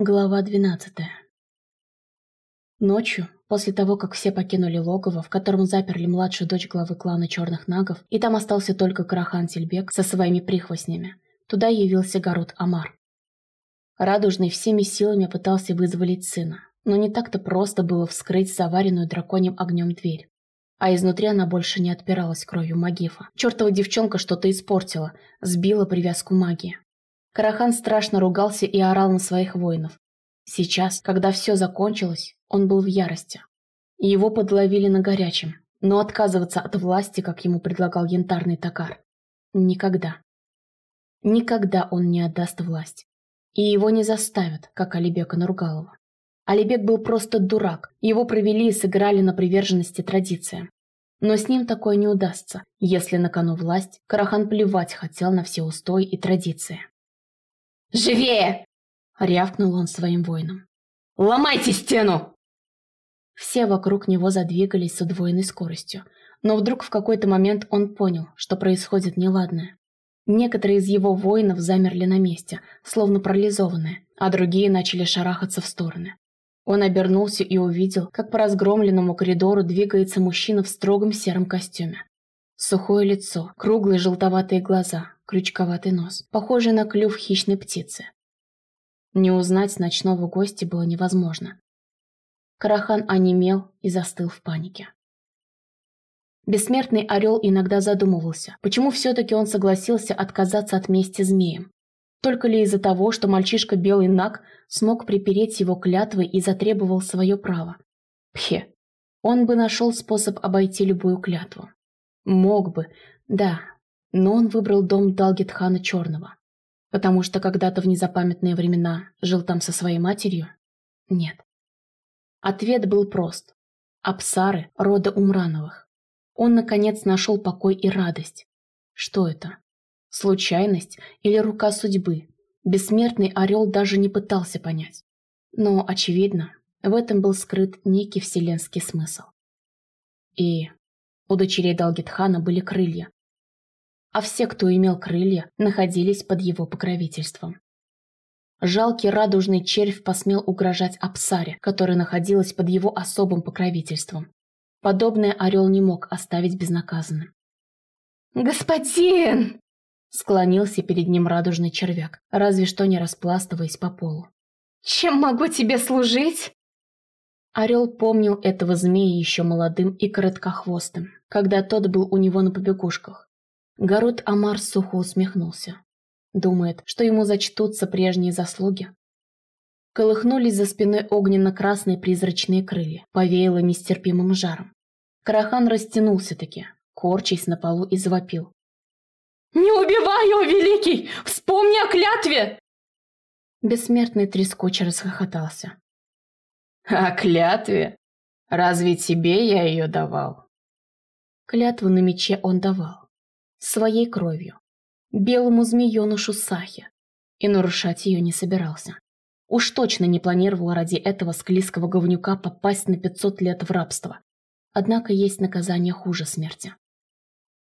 Глава 12 Ночью, после того, как все покинули логово, в котором заперли младшую дочь главы клана Черных Нагов, и там остался только Карахан Тельбек со своими прихвостнями, туда явился Гарут Амар. Радужный всеми силами пытался вызволить сына, но не так-то просто было вскрыть заваренную драконьим огнем дверь. А изнутри она больше не отпиралась кровью Магифа. Чертова девчонка что-то испортила, сбила привязку магии. Карахан страшно ругался и орал на своих воинов. Сейчас, когда все закончилось, он был в ярости. Его подловили на горячем, но отказываться от власти, как ему предлагал янтарный токар, никогда. Никогда он не отдаст власть. И его не заставят, как Алибека Нургалова. Алибек был просто дурак, его провели и сыграли на приверженности традициям. Но с ним такое не удастся, если на кону власть, Карахан плевать хотел на все устои и традиции. «Живее!» — рявкнул он своим воинам. «Ломайте стену!» Все вокруг него задвигались с удвоенной скоростью, но вдруг в какой-то момент он понял, что происходит неладное. Некоторые из его воинов замерли на месте, словно парализованные, а другие начали шарахаться в стороны. Он обернулся и увидел, как по разгромленному коридору двигается мужчина в строгом сером костюме. Сухое лицо, круглые желтоватые глаза, крючковатый нос, похожий на клюв хищной птицы. Не узнать ночного гостя было невозможно. Карахан онемел и застыл в панике. Бессмертный орел иногда задумывался, почему все-таки он согласился отказаться от мести змеям. Только ли из-за того, что мальчишка Белый Наг смог припереть его клятвой и затребовал свое право? Пхе, он бы нашел способ обойти любую клятву. Мог бы, да, но он выбрал дом Далгетхана Черного. Потому что когда-то в незапамятные времена жил там со своей матерью? Нет. Ответ был прост. Апсары рода Умрановых. Он, наконец, нашел покой и радость. Что это? Случайность или рука судьбы? Бессмертный орел даже не пытался понять. Но, очевидно, в этом был скрыт некий вселенский смысл. И у дочерей Далгетхана были крылья, а все, кто имел крылья, находились под его покровительством. Жалкий радужный червь посмел угрожать Апсаре, которая находилась под его особым покровительством. Подобное орел не мог оставить безнаказанным. «Господин!» Склонился перед ним радужный червяк, разве что не распластываясь по полу. «Чем могу тебе служить?» Орел помнил этого змея еще молодым и короткохвостым, когда тот был у него на побегушках. Гарут Амар сухо усмехнулся. Думает, что ему зачтутся прежние заслуги. Колыхнулись за спиной огненно-красные призрачные крылья, повеяло нестерпимым жаром. Карахан растянулся-таки, корчась на полу и завопил. «Не убивай его, великий! Вспомни о клятве!» Бессмертный трескуче расхохотался. «О клятве? Разве тебе я ее давал?» Клятву на мече он давал своей кровью, белому змеенышу Сахи, и нарушать ее не собирался. Уж точно не планировал ради этого склизкого говнюка попасть на 500 лет в рабство. Однако есть наказание хуже смерти.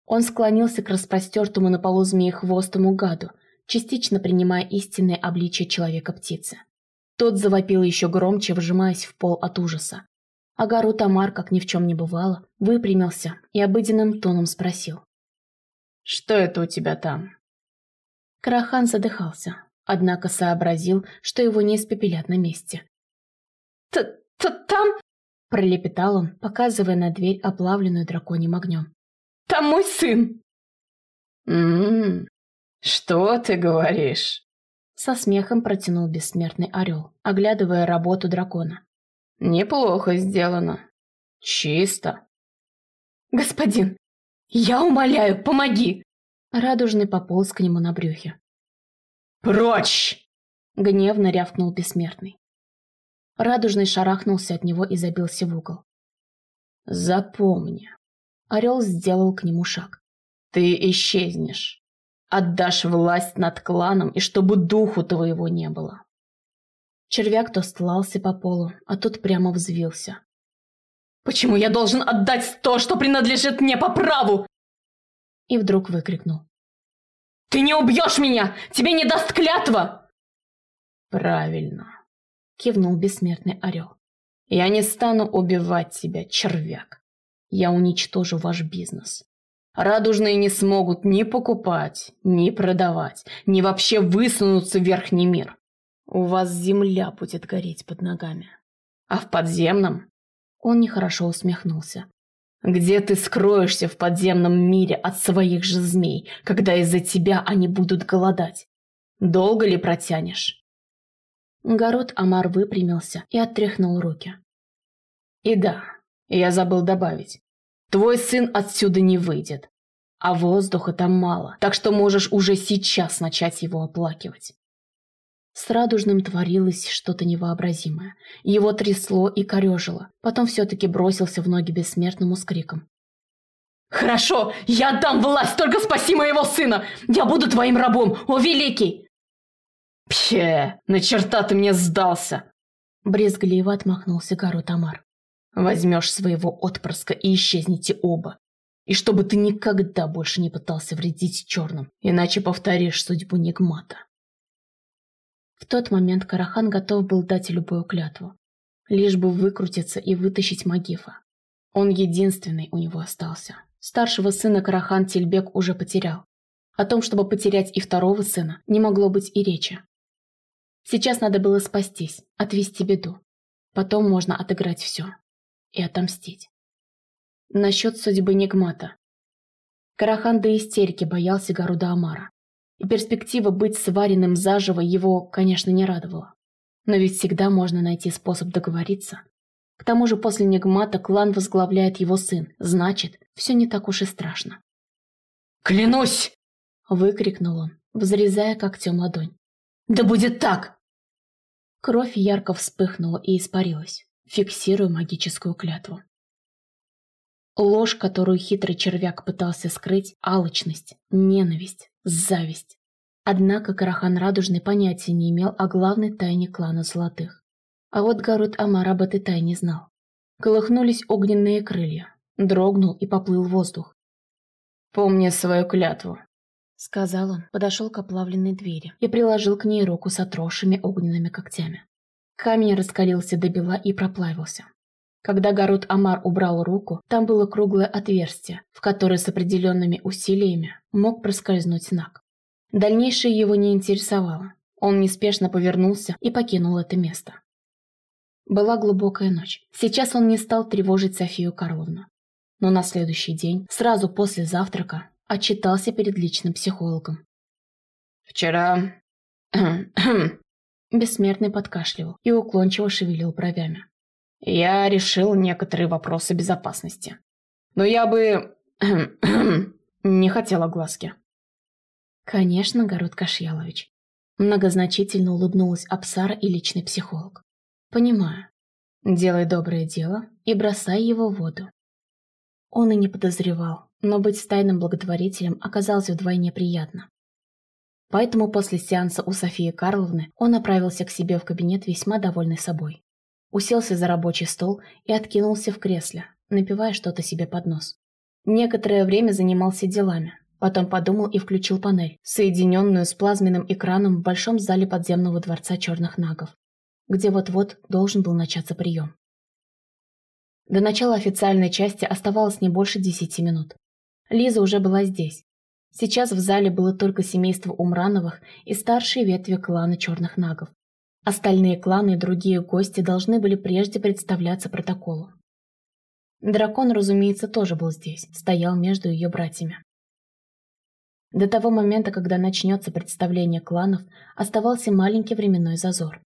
Он склонился к распростертому на полу змеи-хвостому гаду, частично принимая истинное обличие человека-птицы. Тот завопил еще громче, вжимаясь в пол от ужаса. Агару Тамар, как ни в чем не бывало, выпрямился и обыденным тоном спросил. Что это у тебя там?» Карахан задыхался, однако сообразил, что его не испепелят на месте. «Т-т-там...» – пролепетал он, показывая на дверь, оплавленную драконьим огнем. «Там мой сын!» «М-м-м, что ты говоришь?» Со смехом протянул бессмертный орел, оглядывая работу дракона. «Неплохо сделано. Чисто». «Господин, «Я умоляю, помоги!» Радужный пополз к нему на брюхе. «Прочь!» — гневно рявкнул бессмертный. Радужный шарахнулся от него и забился в угол. «Запомни!» Орел сделал к нему шаг. «Ты исчезнешь. Отдашь власть над кланом, и чтобы духу твоего не было!» Червяк то стлался по полу, а тут прямо взвился. Почему я должен отдать то, что принадлежит мне по праву?» И вдруг выкрикнул. «Ты не убьешь меня! Тебе не даст клятва!» «Правильно. кивнул бессмертный орел. Я не стану убивать тебя, червяк. Я уничтожу ваш бизнес. Радужные не смогут ни покупать, ни продавать, ни вообще высунуться в верхний мир. У вас земля будет гореть под ногами. А в подземном? Он нехорошо усмехнулся. Где ты скроешься в подземном мире от своих же змей, когда из-за тебя они будут голодать? Долго ли протянешь? Город Амар выпрямился и оттряхнул руки. И да, я забыл добавить. Твой сын отсюда не выйдет. А воздуха там мало, так что можешь уже сейчас начать его оплакивать. С Радужным творилось что-то невообразимое. Его трясло и корежило. Потом все-таки бросился в ноги бессмертному с криком. «Хорошо, я отдам власть, только спаси моего сына! Я буду твоим рабом, о великий!» «Пхе, на черта ты мне сдался!» Брезгливо отмахнулся Гару Тамар. «Возьмешь своего отпрыска и исчезните оба. И чтобы ты никогда больше не пытался вредить черным, иначе повторишь судьбу Нигмата». В тот момент Карахан готов был дать любую клятву, лишь бы выкрутиться и вытащить Магифа. Он единственный у него остался. Старшего сына Карахан Тильбек уже потерял. О том, чтобы потерять и второго сына, не могло быть и речи. Сейчас надо было спастись, отвести беду. Потом можно отыграть все. И отомстить. Насчет судьбы Нигмата. Карахан до истерики боялся Гаруда Амара и перспектива быть сваренным заживо его, конечно, не радовала. Но ведь всегда можно найти способ договориться. К тому же после Нигмата клан возглавляет его сын, значит, все не так уж и страшно. «Клянусь!» – выкрикнул он, взрезая когтем ладонь. «Да будет так!» Кровь ярко вспыхнула и испарилась, фиксируя магическую клятву. Ложь, которую хитрый червяк пытался скрыть, алчность, ненависть, зависть. Однако Карахан Радужный понятия не имел о главной тайне клана Золотых. А вот Гарут Амар об этой тайне знал. Колыхнулись огненные крылья. Дрогнул и поплыл воздух. «Помни свою клятву», — сказал он, подошел к оплавленной двери и приложил к ней руку с отросшими огненными когтями. Камень раскалился до бела и проплавился. Когда Гарут Амар убрал руку, там было круглое отверстие, в которое с определенными усилиями мог проскользнуть знак. Дальнейшее его не интересовало. Он неспешно повернулся и покинул это место. Была глубокая ночь. Сейчас он не стал тревожить Софию Карловну. Но на следующий день, сразу после завтрака, отчитался перед личным психологом. «Вчера...» Бессмертный подкашливал и уклончиво шевелил бровями. Я решил некоторые вопросы безопасности. Но я бы... не хотела глазки. Конечно, Город Кашьялович. Многозначительно улыбнулась Апсара и личный психолог. Понимаю. Делай доброе дело и бросай его в воду. Он и не подозревал, но быть тайным благотворителем оказалось вдвойне приятно. Поэтому после сеанса у Софии Карловны он направился к себе в кабинет весьма довольный собой уселся за рабочий стол и откинулся в кресле, напивая что-то себе под нос. Некоторое время занимался делами, потом подумал и включил панель, соединенную с плазменным экраном в большом зале подземного дворца черных нагов, где вот-вот должен был начаться прием. До начала официальной части оставалось не больше десяти минут. Лиза уже была здесь. Сейчас в зале было только семейство Умрановых и старшие ветви клана черных нагов. Остальные кланы и другие гости должны были прежде представляться протоколу. Дракон, разумеется, тоже был здесь, стоял между ее братьями. До того момента, когда начнется представление кланов, оставался маленький временной зазор.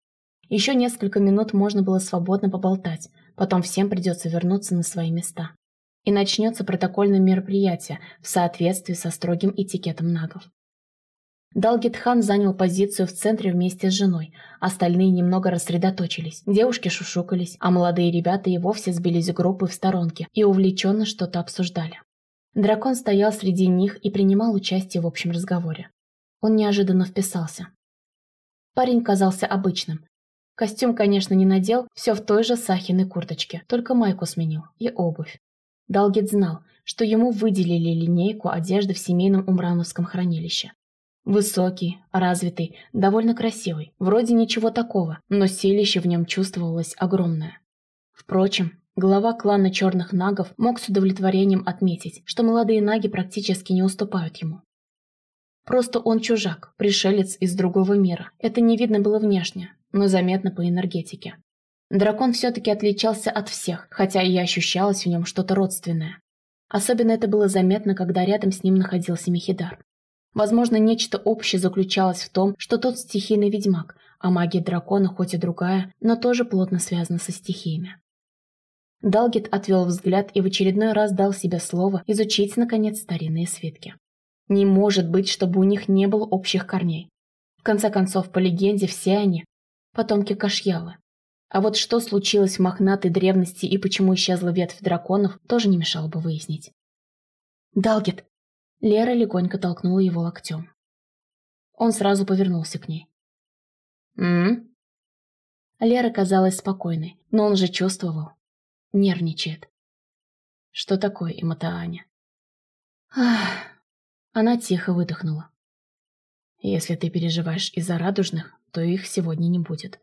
Еще несколько минут можно было свободно поболтать, потом всем придется вернуться на свои места. И начнется протокольное мероприятие в соответствии со строгим этикетом нагов. Далгитхан занял позицию в центре вместе с женой, остальные немного рассредоточились. Девушки шушукались, а молодые ребята и вовсе сбились в группы в сторонке и увлеченно что-то обсуждали. Дракон стоял среди них и принимал участие в общем разговоре. Он неожиданно вписался. Парень казался обычным. Костюм, конечно, не надел, все в той же Сахиной курточке, только майку сменил и обувь. Далгит знал, что ему выделили линейку одежды в семейном умрановском хранилище. Высокий, развитый, довольно красивый. Вроде ничего такого, но силище в нем чувствовалось огромное. Впрочем, глава клана черных нагов мог с удовлетворением отметить, что молодые наги практически не уступают ему. Просто он чужак, пришелец из другого мира. Это не видно было внешне, но заметно по энергетике. Дракон все-таки отличался от всех, хотя и ощущалось в нем что-то родственное. Особенно это было заметно, когда рядом с ним находился Мехидар. Возможно, нечто общее заключалось в том, что тот стихийный ведьмак, а магия дракона хоть и другая, но тоже плотно связана со стихиями. Далгет отвел взгляд и в очередной раз дал себе слово изучить, наконец, старинные свитки. Не может быть, чтобы у них не было общих корней. В конце концов, по легенде, все они – потомки Кашьялы. А вот что случилось в мохнатой древности и почему исчезла ветвь драконов, тоже не мешало бы выяснить. «Далгет!» Лера легонько толкнула его локтем. Он сразу повернулся к ней. «М?», Лера казалась спокойной, но он же чувствовал. Нервничает. «Что такое, Иматааня?» «Ах...» Она тихо выдохнула. «Если ты переживаешь из-за радужных, то их сегодня не будет.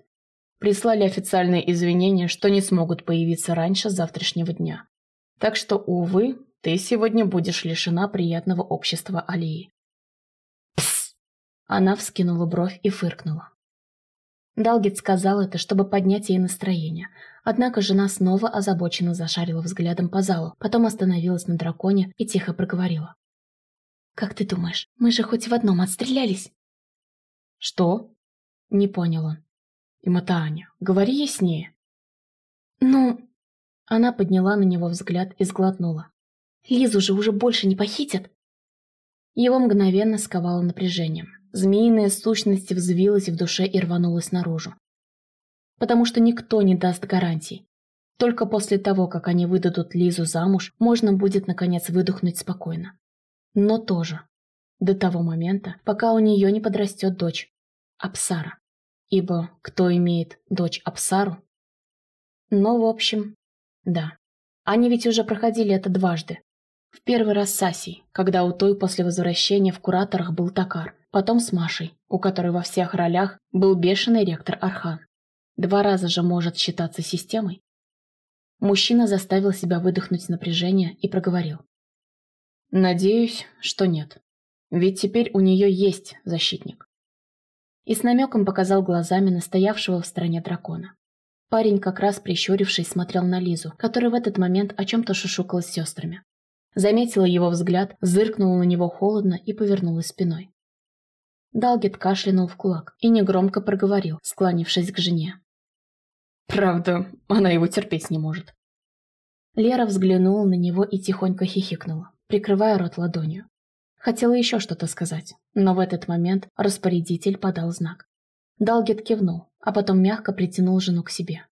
Прислали официальные извинения, что не смогут появиться раньше завтрашнего дня. Так что, увы, ты сегодня будешь лишена приятного общества Алии. Пс! Она вскинула бровь и фыркнула. Далгит сказал это, чтобы поднять ей настроение. Однако жена снова озабоченно зашарила взглядом по залу, потом остановилась на драконе и тихо проговорила. «Как ты думаешь, мы же хоть в одном отстрелялись?» «Что?» Не понял он. «Иматааня, говори яснее». «Ну...» Она подняла на него взгляд и сглотнула. Лизу же уже больше не похитят. Его мгновенно сковало напряжением. Змеиная сущность взвилась в душе и рванулась наружу. Потому что никто не даст гарантий. Только после того, как они выдадут Лизу замуж, можно будет, наконец, выдохнуть спокойно. Но тоже. До того момента, пока у нее не подрастет дочь. Апсара. Ибо кто имеет дочь Апсару? Но, в общем, да. Они ведь уже проходили это дважды. В первый раз с Асей, когда у той после возвращения в кураторах был Токар, потом с Машей, у которой во всех ролях был бешеный ректор Архан. Два раза же может считаться системой. Мужчина заставил себя выдохнуть напряжение и проговорил. «Надеюсь, что нет. Ведь теперь у нее есть защитник». И с намеком показал глазами настоявшего в стороне дракона. Парень, как раз прищурившись, смотрел на Лизу, которая в этот момент о чем-то шушукалась с сестрами. Заметила его взгляд, зыркнула на него холодно и повернулась спиной. Далгет кашлянул в кулак и негромко проговорил, склонившись к жене. «Правда, она его терпеть не может». Лера взглянула на него и тихонько хихикнула, прикрывая рот ладонью. Хотела еще что-то сказать, но в этот момент распорядитель подал знак. Далгет кивнул, а потом мягко притянул жену к себе.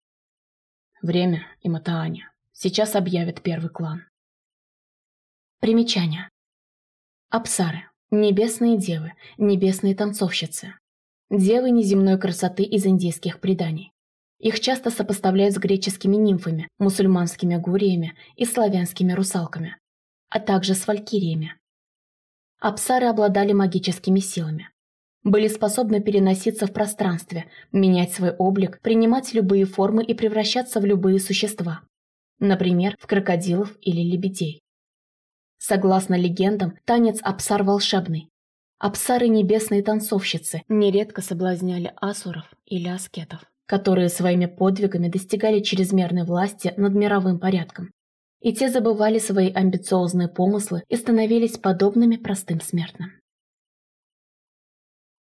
«Время, Иматааня. Сейчас объявят первый клан». Примечание. Апсары. Небесные девы, небесные танцовщицы. Девы неземной красоты из индийских преданий. Их часто сопоставляют с греческими нимфами, мусульманскими гуриями и славянскими русалками, а также с валькириями. Апсары обладали магическими силами. Были способны переноситься в пространстве, менять свой облик, принимать любые формы и превращаться в любые существа. Например, в крокодилов или лебедей. Согласно легендам, танец Апсар волшебный. Апсары небесные танцовщицы нередко соблазняли асуров или аскетов, которые своими подвигами достигали чрезмерной власти над мировым порядком. И те забывали свои амбициозные помыслы и становились подобными простым смертным.